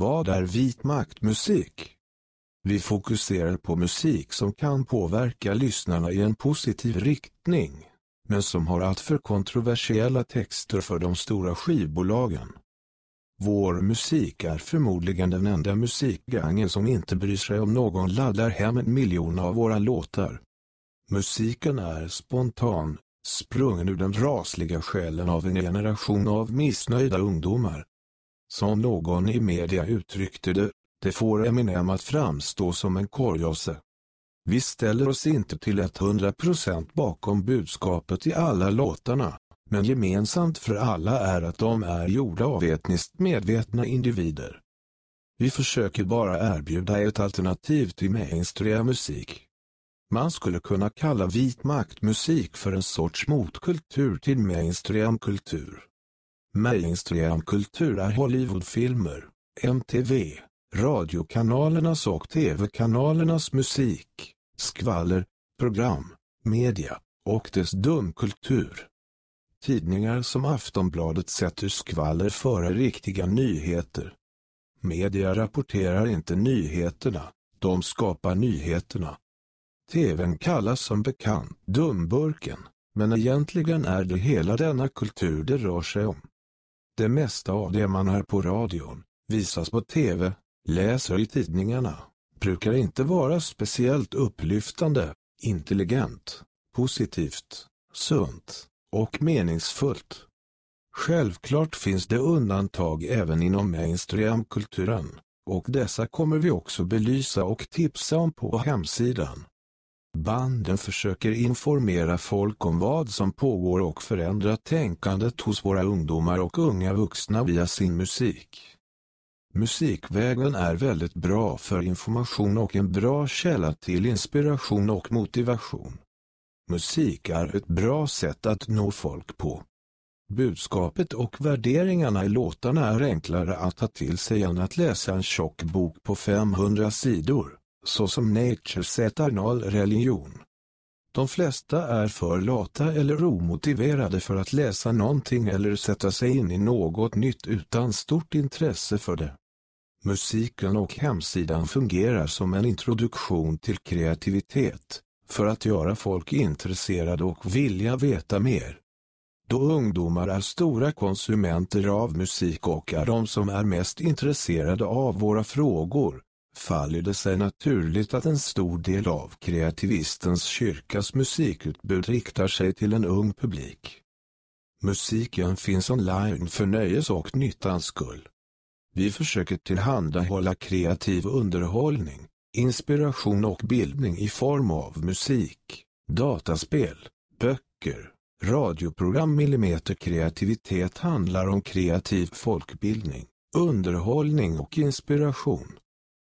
Vad är vit maktmusik? Vi fokuserar på musik som kan påverka lyssnarna i en positiv riktning, men som har alltför kontroversiella texter för de stora skivbolagen. Vår musik är förmodligen den enda musikgangen som inte bryr sig om någon laddar hem en miljon av våra låtar. Musiken är spontan, sprungen ur den rasliga själen av en generation av missnöjda ungdomar. Som någon i media uttryckte det, det får Eminem att framstå som en korgosse. Vi ställer oss inte till 100% bakom budskapet i alla låtarna, men gemensamt för alla är att de är gjorda av etniskt medvetna individer. Vi försöker bara erbjuda ett alternativ till mainstream musik. Man skulle kunna kalla vit maktmusik för en sorts motkultur till mainstream kultur. Mainstreamkultur är Hollywoodfilmer, MTV, radiokanalernas och tv-kanalernas musik, skvaller, program, media och dess dumkultur. Tidningar som Aftonbladet sätter skvaller före riktiga nyheter. Media rapporterar inte nyheterna, de skapar nyheterna. TVn kallas som bekant dumburken, men egentligen är det hela denna kultur det rör sig om. Det mesta av det man hör på radion, visas på TV, läser i tidningarna, brukar inte vara speciellt upplyftande, intelligent, positivt, sunt och meningsfullt. Självklart finns det undantag även inom mainstreamkulturen, och dessa kommer vi också belysa och tipsa om på hemsidan. Banden försöker informera folk om vad som pågår och förändra tänkandet hos våra ungdomar och unga vuxna via sin musik. Musikvägen är väldigt bra för information och en bra källa till inspiration och motivation. Musik är ett bra sätt att nå folk på. Budskapet och värderingarna i låtarna är enklare att ta till sig än att läsa en tjock bok på 500 sidor, såsom Nature sätter noll religion. De flesta är för lata eller omotiverade för att läsa någonting eller sätta sig in i något nytt utan stort intresse för det. Musiken och hemsidan fungerar som en introduktion till kreativitet, för att göra folk intresserade och vilja veta mer. Då ungdomar är stora konsumenter av musik och är de som är mest intresserade av våra frågor, faller det sig naturligt att en stor del av kreativistens kyrkas musikutbud riktar sig till en ung publik. Musiken finns online för nöjes och nyttans skull. Vi försöker tillhandahålla kreativ underhållning, inspiration och bildning i form av musik, dataspel, böcker, radioprogram Millimeter kreativitet handlar om kreativ folkbildning, underhållning och inspiration.